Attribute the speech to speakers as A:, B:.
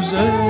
A: güzel